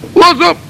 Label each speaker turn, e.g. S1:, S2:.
S1: What's up?